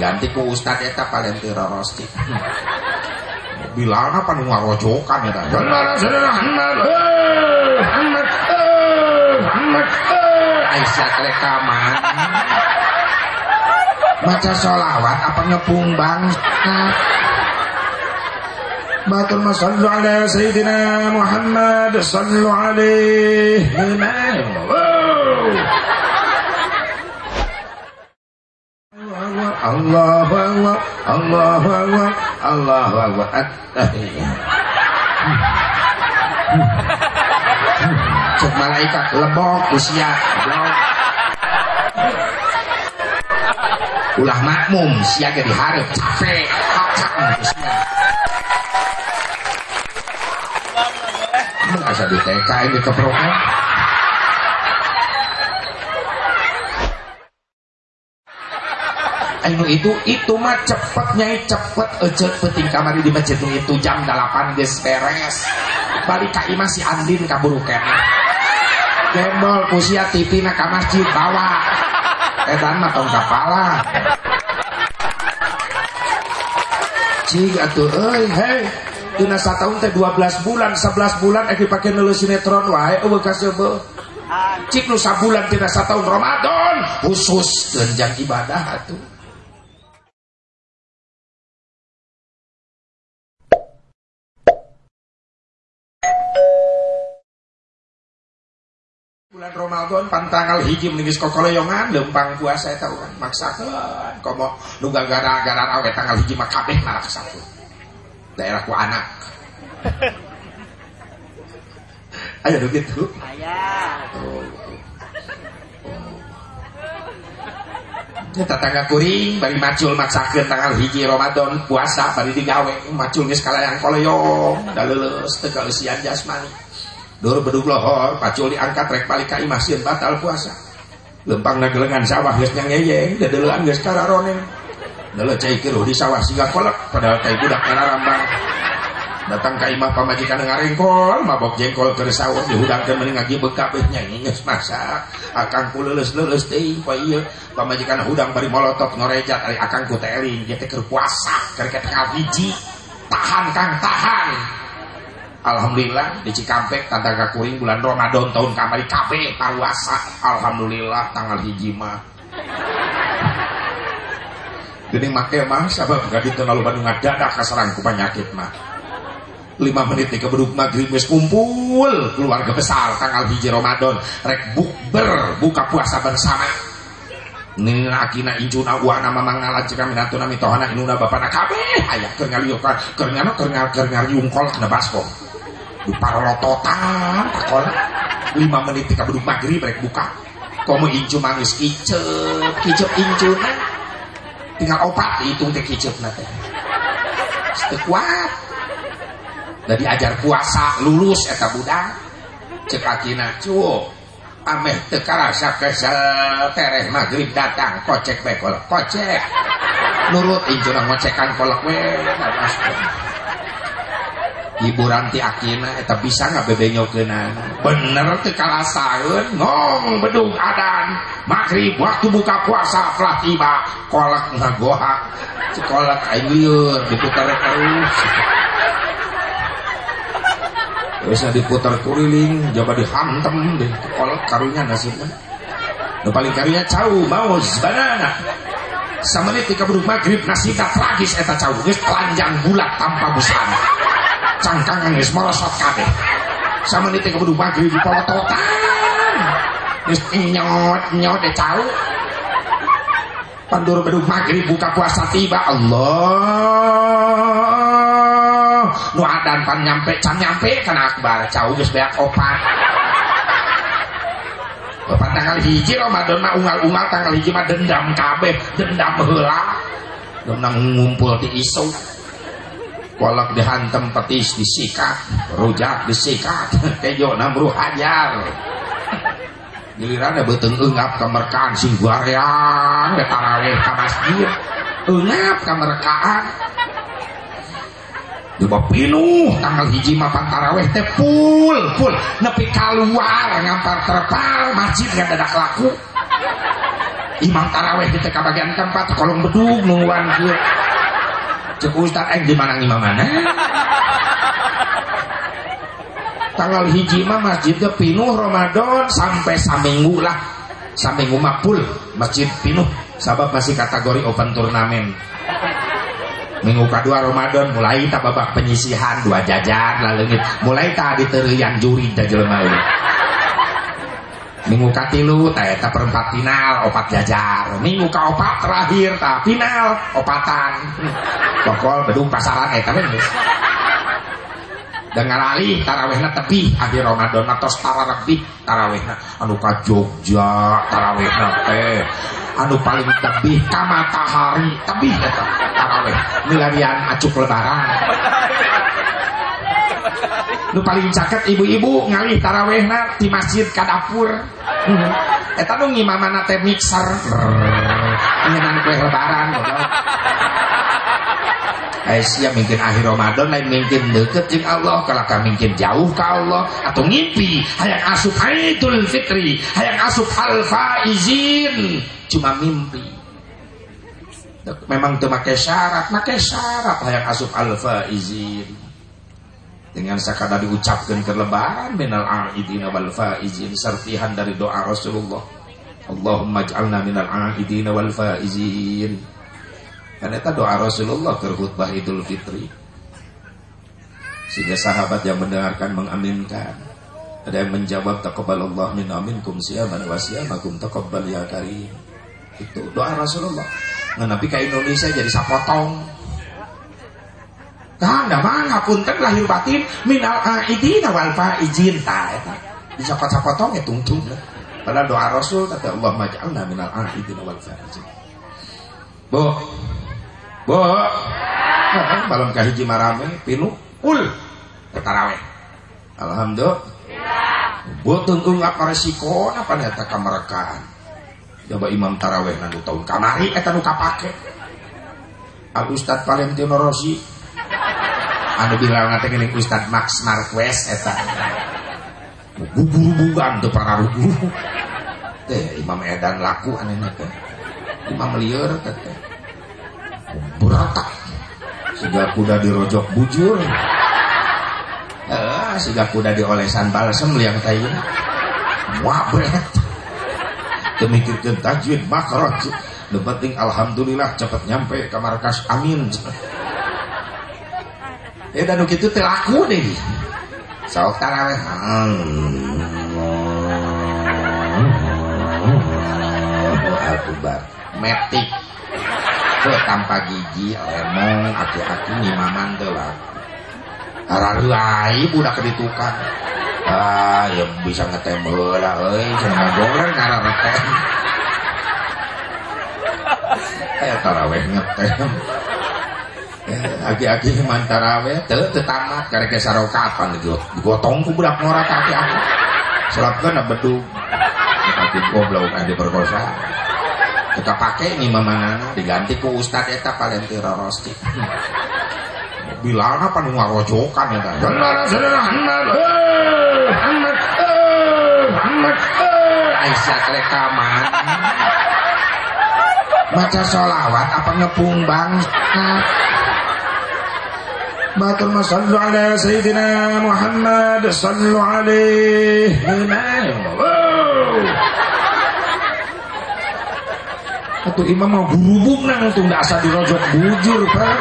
ganti ku ustad eta paling teu rosti bilang apa nu ngarojokan eta. Muhammad Muhammad. Muhammad Aisyah rekaman baca sholawat apa ngepung bangsa Batul masallu ala Sayyidina Muhammad Sallu alaihi Allah Allah Allah Allah Allah Allah Cek malaikat lebok usia ulah makmum sia jadi harap capek kakak usia. Masa di TK ini keprokan anu itu itu mah cepetnya cepet. Ecek penting kamari di masjid itu jam 8 geus beres. Balik ka imah Andin kaburu kene. Gembol usia TV na ka masjid bawa. Edan mah tong kapala. Cing atuh euy hei. Dina satahun teh 12 bulan 11 bulan eki pake nelu sinetron wae eueuh kaseubeul cik nu sabulan tina satahun Ramadan. Khusus genjang ibadah atuh Ramadan pantanggal hiji meningis kokoleongan lempang puasa eta urang maksakeun komo nu gara-gara awe tanggal hiji mah kabeh marak satu daerah ku anak. Aya nu gitu aya oh. Kita tangga kuring bari macul maksakeun tanggal hiji Ramadan puasa bari digawe. Macul geus kalayan koleong da leuleus teu jasmani Dur bedug lohor, pacul diangkat rek balik ka imah sieun batal puasa. Lempang nagelengan sawah geus nyangeyeng, dadeulean geus kararonen. Dalah cai keur di sawah siga kolak, padahal cai budak rambang. Datang ka imah pamajikan ngarengkol, mabok jengkol keur sawah dihudangkeun mending ngagi beka beh nyanyi geus masak. Akang ku leuleus-leuleus teuing poe ieu. Pamajikan hudang bari molotok norejat ari akang ku teh eling, kieu keur puasa, keur tanggal hiji. Tahan Kang, tahan. Alhamdulillah di Cikampek tanda kuring bulan Ramadan tahun kamari kabeh paruasa Alhamdulillah tanggal hiji mah. Gini make mah sabab gak itu lalu Bandung dadak kasarang ku penyakit mah. Lima menit di kebeduk maghrib wis kumpul keluarga besar tanggal hiji Ramadan. Rek bukber buka puasa bersama. Akina injuna uana mamang ngalah jika minatuna mitohana inuna bapana kabeh. Ayah keur ngaliokan keur ngana keur keur ngariung kolak na baskom parolototan pakola lima menit ketika beduk maghrib mereka buka. Kamu incu manis kicep kicep incu tinggal opat dihitung teh kicep nanti kuat. Dari ajar puasa lulus eta budak cek akina cuo ameh teka rasa kesel tereh maghrib datang kocek bekol kocek. Nurut incu nang ngocekan kolak we Ibu Ranti Akina eta bisa nggak bebenyokeun bener teu kalasaeun ngong bedung adan. Maghrib waktu buka puasa telah tiba. Kolak ngagoha. Kolak lieur diputar terus. Bisa diputar kuriling coba dihantem deh. Kolak karunya nasibnya. Nu paling karunya cau maus banana. Sama nih ketika bedung maghrib nasibnya tragis eta cau. Geus telanjang bulat tanpa busana cangkangan geus merosot kabeh. Sama teh kudu maghrib dipolototan geus nyot nyot de cau. Pandur bedug maghrib buka puasa tiba. Allah. Nu adan pan nyampe can nyampe kana akbar. Cau geus beak opat. Bapak tanggal hiji Ramadan mah ungal-ungal tanggal hiji mah dendam kabeh. Dendam heula. Dendam ngumpul di isu kolak dihantem petis disikat. Rujak disikat. Kejo namru hajar. Giliran ada beteng engap kemerkaan sing guarean ke taraweh ke masjid. Engap kemerkaan Coba pinuh tanggal hiji mapan taraweh teh full full nepi keluar ngampar terpal masjid gak ada laku. Imam taraweh kita ke bagian keempat kolong bedug nungguan kieu cek ustad eng di mana mana? Tanggal hiji mah masjidnya pinuh Ramadan sampai saminggu lah. Saminggu mapul masjid pinuh sabab masih kategori open turnamen. Minggu kedua Ramadan mulai tak babak penyisihan dua jajan lalu mulai tak terian juri jelema minggu katilu tak eta perempat final opat jajar. Minggu opat terakhir tak final opatan. Pokok bedung pasaran eta bener dengan alih tarawehna tepi akhir Ramadan atau setara lebih tarawehna. Anu ka Jogja tarawehna teh. Anu paling tepi ka matahari tepi eta taraweh. Milarian acuk lebaran nu paling caket ibu-ibu ngalih tarawehna di masjid ka dapur eta nu ngimamana teh mixer. Ngeunaan kue lebaran Aisyah mungkin akhir Ramadan lain mungkin deket jeung Allah. Kalau kami mungkin jauh ke Allah. Atau ngimpi hayang asup Idul Fitri hayang asup al faizin cuma mimpi. Memang tuh make syarat make syarat hayang asup al faizin dengan sakada diucapkan ke lebaran minal aidina wal faizin serpihan dari doa Rasulullah Allahumma ij'alna minal aidina wal faizin karena itu doa Rasulullah ke khutbah Idul Fitri. Sehingga sahabat yang mendengarkan mengaminkan. Ada yang menjawab taqabbalallah min aminkum siyaman wa siyamakum taqabbal ya karim. Itu doa Rasulullah. Nah, nabi ke Indonesia jadi sapotong. Karena mana pun kan lahir batin minal aidina wal faizin ta eta. Disapot-sapotong ya tungtung. Padahal doa Rasul kata Allah maj'alna minal aidina wal faizin. Bu, Bu. Malam kahiji marame pinu ul taraweh. Alhamdulillah. Bu tunggu apa resiko apa nih eta kamarakaan. Coba imam taraweh nanu tahun kamari eta nu kapake. Al Ustad Valentino Rossi anu bilang nanti gini Ustad Max Marquez eta. Guburu-bugan tuh para rugu teh Imam Edan laku aneh teh. Imam liar teh berotak sehingga kuda dirojok bujur. Eh, sehingga kuda diolesan balsem liang tayu wabret demikirkan tajwid makroj the penting alhamdulillah cepat nyampe ke markas amin eh dan itu telaku deh sok taraweh. Akbar metik. Tuh tanpa gigi lemong aki-aki nyimaman tuh lah. Araruai budak keditukan. Ah ya bisa ngetem lah euy cenah goler ngara ngetem aya taraweh ngetem aki-aki man taraweh teu teu tamat karek sarokatan digotong ku budak ngorak aki-aki. Selapkeun bedug tapi goblok ade perkosa. Kita pakai nih mana diganti ku ustad eta palentira rosti. Bilang apa nu ngarojokan ya kan saudara. Saudara Muhammad Muhammad Muhammad Aisyah rekaman baca sholawat apa ngepung bang Matur masallu ala Sayyidina Muhammad Sallu alaihi. Atau imam mau berhubung nang tuh nggak asal dirojok bujur kan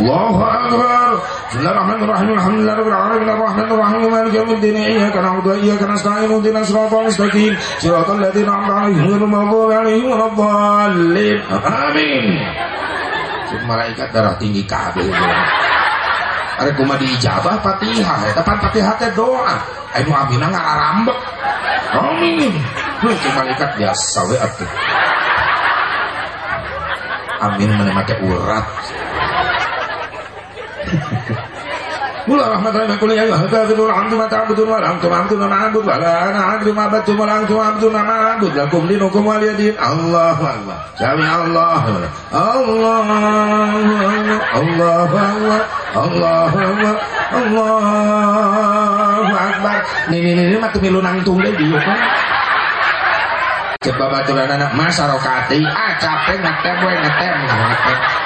Allahu Akbar. Bismillahirrahmanirrahim. Alhamdulillahirabbil alamin arrahmanirrahim maliki yaumiddin iyyaka na'budu wa iyyaka nasta'in. Ihdinas siratal mustaqim. Siratal ladzina an'amta 'alaihim ghairil maghdubi 'alaihim waladdallin amin malaikat darah tinggi kabeh ada kuma diijabah Fatihah. Eta pan Fatihah teh doa. Anu abina ngararambek amin Heuh malaikat biasa we atuh. Amin menemake urat Mula rahmatullahi wa ya hadzal hamdu ma ta'budun wa antum abdun ma na'bud wa la ana abdu ma abadtum wa antum abdun ma na'bud lakum dinukum waliyadin Allahu akbar Sami Allah. Allah. Allah Allah. Allah Allah. Allahu akbar. Nih nih nih mah teu milu nangtung deui kan coba baturan anak masa rokati? Ah capek ngetem gue ngetem ngetem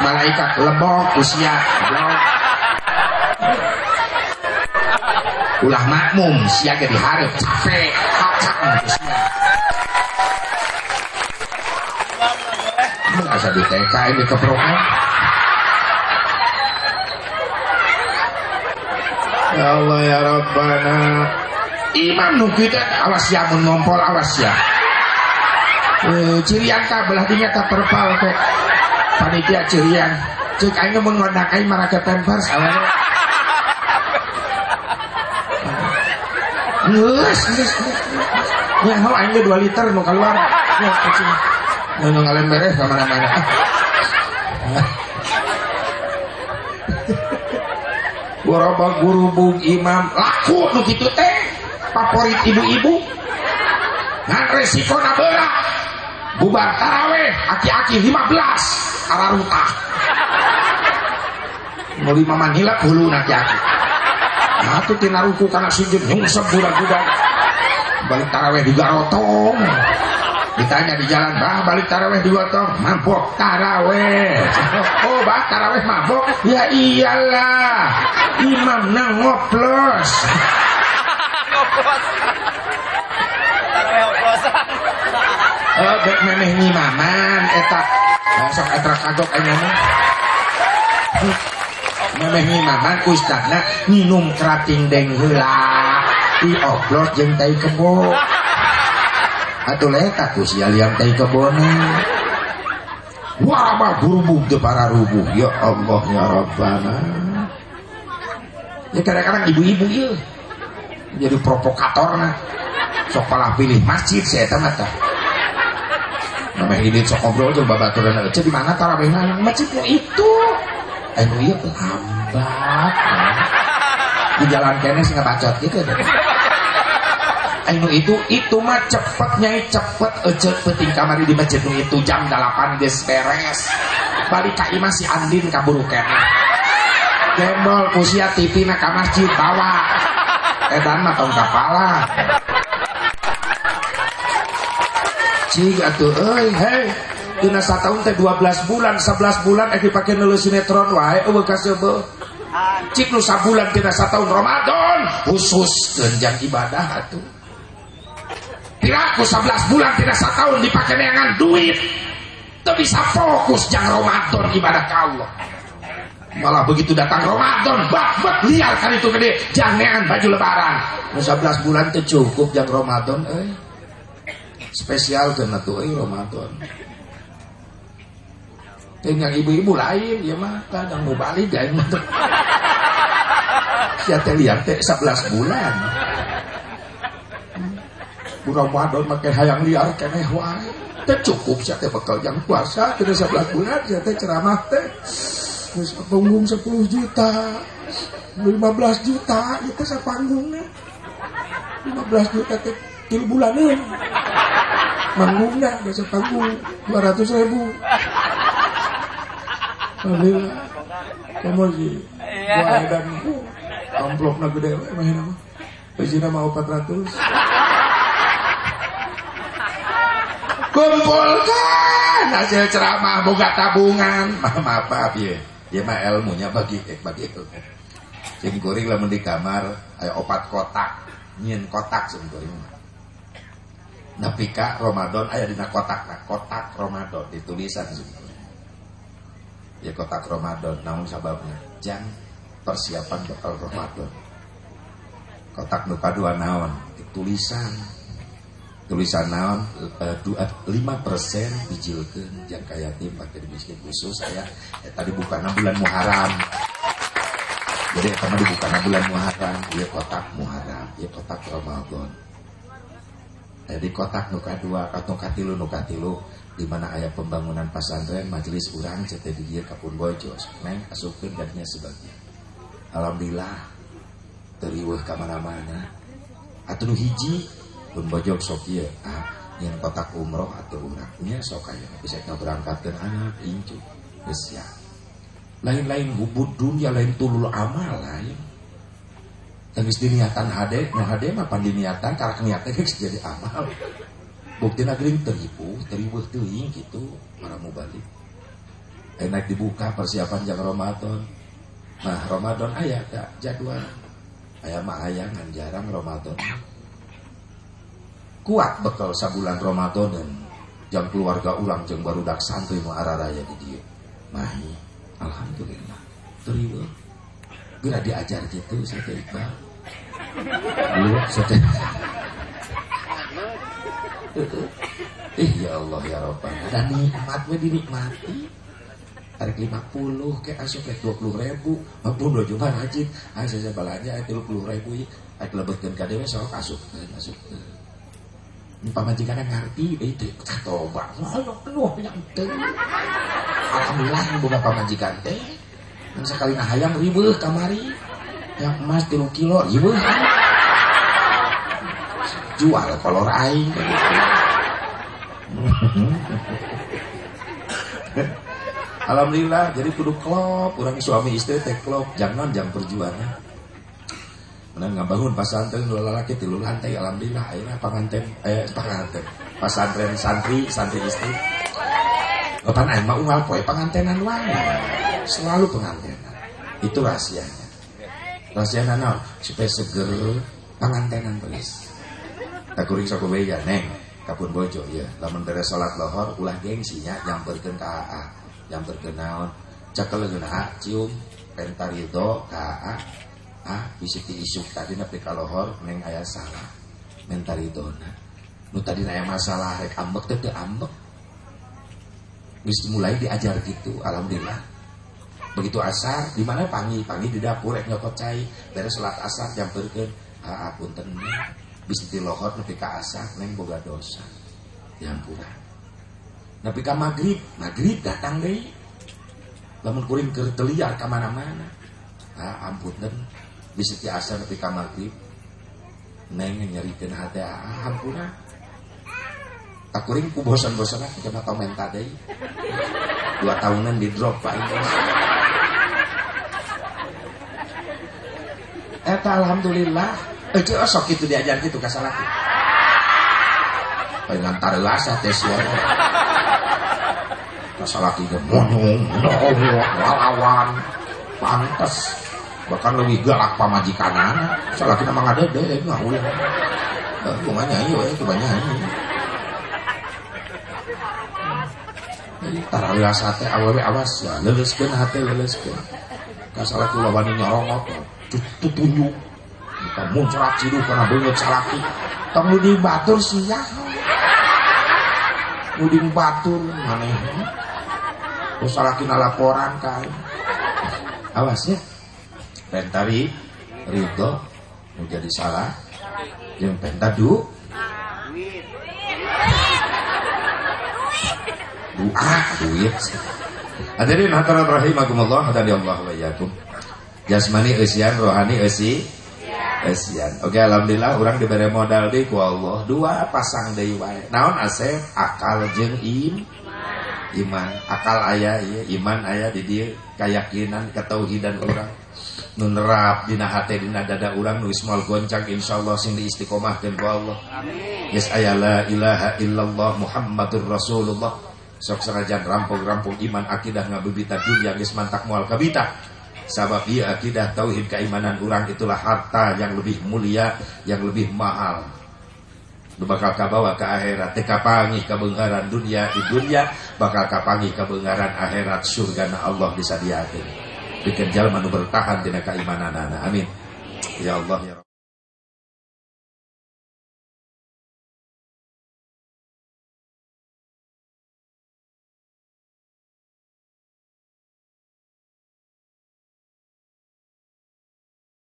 malaikat lebok usia ulah makmum sia jadi harap capek kakak usia. Asa di TK ini keprokan Ya Allah ya Rabbana. Imam nu kita awas ya mun ngompol awas ya. Eh, cirian belah dinya ka perpal teh panitia cirian cek aing mun ngondak aing maraga tempers awalnya Ngeus, ngeus, Ya, hau aing 2 liter nu keluar. Ya, kucing. Nu ngalen beres ka mana-mana. Goroba guru bung imam. Laku nu kitu teh. Favorit ibu-ibu. Ngan resiko na bubar taraweh aki-aki 15 ararutah mau lima manila hulu nanti aku nah itu tina ruku karena sujud nyungsep budak-budak balik taraweh di garotong. Ditanya di jalan bah balik taraweh di garotong. Mabok taraweh. Oh bah taraweh mabok? Ya iyalah imam nang ngoplos. Ngoplos. Taraweh ngoplosan bek memeh nyimaman etak sok etra kagok aja mah memeh nyimaman ustadna minum kerating deng heula di oplot jeung tai kebo atuh leta ku sia liang tai kebona Wah, mah berubuk de para rubuh. Ya Allah, ya Rabbana. Ya kadang-kadang ibu-ibu ya. Jadi provokator nah. Sok pilih masjid saya tamat Namanya ini sok ngobrol tuh bapak turun aja di mana tarawihnya masjidnya itu. Ayo iya lambat. Di jalan kene sih bacot gitu deh. Ayo itu itu mah cepetnya cepet aja penting kamari di masjid itu jam 8 geus beres. Balik ka imah si Andin kaburu kene. Gembol kusia TV na ka masjid bawa. Edan mah tong kapala. Cing atuh euy hei. Dina satahun teh 12 bulan 11 bulan eh dipake nulu sinetron wae eueuh kaseubeul cik nu sabulan tina satahun Ramadan. Khusus genjang ibadah atuh. Piraku 11 bulan tina satahun dipake neangan duit. Teu bisa fokus jang Ramadan ibadah ka Allah. Malah begitu datang Ramadan bak bak liar kan itu gede. Jangan baju lebaran. 11 bulan teh cukup jang Ramadan euy spesial karena tuh eh Ramadan tinggal ibu-ibu lain ya mah kadang mau balik gak mah siapa lihat teh 11 bulan. Bulan Ramadan makin hayang liar keneh wae. Teh cukup siapa bekal yang puasa tidak 11 bulan siapa ceramah teh. Terus panggung 10 juta 15 juta itu sepanggungnya 15 juta teh tiga bulan ini manggungnya biasa panggung 200 ribu. Alhamdulillah kamu sih gua dan amplop na gede main apa? Pajina mau 400 kumpulkan hasil ceramah boga tabungan. Maaf maaf ya dia mah ilmunya bagi eh, bagi itu. Jadi kuring lah di kamar ayo opat kotak. Nyin kotak sing kuring Nabi ka Ramadan ayah di kotak nah kotak Ramadan ditulisan ya kotak Ramadan namun sababnya jang persiapan bekal Ramadan. Kotak nuka dua naon tulisan tulisan naon eh, lima persen bijilkan jang kaya tim pakai miskin khusus saya eh, tadi bukan bulan Muharram. Jadi karena dibuka bulan Muharram dia kotak Muharram dia kotak Ramadan di kotak nuka dua atau katilu nuka tilu di mana ayat pembangunan pesantren majelis urang cetek di dia kapun bojo neng asupin gajinya sebagian. Alhamdulillah teriweh ke mana-mana atau hiji pun bojo sok ya ah yang kotak umroh atau umrahnya sok kaya. Bisa berangkatkan anak incu geus ya. Lain-lain hubud dunia lain tulul amal lain Tengis diniatan hade, nah hade mah pan diniatan, karak niatan geus jadi amal. Bukti nagering teripu, teripu teuing gitu, para mubalik. Enak dibuka persiapan jam Ramadan. Nah, Ramadan ayah tak jadwal. Ayah mah ayah ngan jarang Ramadan. Kuat bekal sabulan Ramadan dan jam keluarga ulang jeng baru dak santri nu araraya di dia. Mahi, alhamdulillah. Teripu. Bila diajar gitu saya Iqbal. Lu saya Eh ya Allah ya Rabbal Ada nikmat we dinikmati. Tarik 50 kayak asup kayak 20 ribu. Maupun dua juta hajit Ayo saya balanja 30 ribu. Ayo lebetkan kadewe sok asup Asup pamajikan ngerti itu toba penuh yang Alhamdulillah bukan pamajikan teh yang sekali hayam ribu kamari. Yang emas tilu kilo ribu jual kolor aing. Alhamdulillah jadi kudu klop. Orang suami istri teh klop. Jangan jam perjuangan. Mana ngabangun pasantren dua lelaki tilu lantai. Alhamdulillah akhirnya pengantin eh pengantin pasantren santri santri istri Bapak aing mah unggal poe pengantenan wae. Selalu pengantenan. Itu rahasianya. Rahasianya naon? Supaya seger pengantenan beres. Tak kuring sok ya neng kapun bojo ya. Lamun beres salat lohor ulah gengsinya yang ka AA. Yang berkenaon cakeleun A cium pentarido ka AA. Ah, bisik diisuk tadi nepi ka lohor neng aya salah. Mentaridona. Nu tadi aya masalah rek ambek teh ambek bisa mulai diajar gitu alhamdulillah. Begitu asar di mana pangi pangi di dapur rek nyokot cai. Beres salat asar jam berken ah punten. Bisa lohor nepi ka asar neng boga dosa. Diampura nepi ka maghrib maghrib datang deh. Lamun kuring keur teliar ka mana-mana. Ah ampunten bisa ti asar nepi ka maghrib. Neng nyarikeun hati ah ampura tak kuring ku bosan-bosan lah kita komen tadi dua tahunan di drop pak Eta alhamdulillah. Ece osok itu diajar gitu kasalaki Pengen tarelasa tes ya. Kasalaki ke monyong Lawan Pantes. Bahkan lebih galak pamajikanan Kasalaki nama ada deh Nggak boleh Cuma nyanyi ya Coba nyanyi Tarawih sate awewe awas ya leleskeun hate leleskeun. Kasalah kula wani nyorongot tutunjuk. Kita muncrat ciduh karena beungeut salaki. Tong di batur sia. Uding batur maneh. Terus salaki laporan kan. Awas ya. Pentari mau jadi salah. Yang pentadu doa duit hadirin hadirat rahimakumullah hadani Allah wa yakum jasmani esian rohani esi esian oke alhamdulillah orang diberi modal di ku Allah. Dua pasang deui wae. Naon asep? Akal jeung im iman. Akal ayah iya. Iman ayah di dia keyakinan ketauhidan orang. Nunerap dina hati dina dada orang nu ismal goncang insyaallah sing di istiqomahkeun ku Allah. Amin. Yes ayala ilaha illallah muhammadur rasulullah sok serajan rampung-rampung iman akidah ngabibita dunia geus mantak moal kabita. Sabab iya akidah tauhid keimanan orang itulah harta yang lebih mulia yang lebih mahal. Nu bakal kabawa ke akhirat teh kapangi kabenggaran dunia di dunia bakal kapangi kabenggaran akhirat surga na Allah disadiakeun bikin jalma nu bertahan dina keimanan amin. Ya Allah ya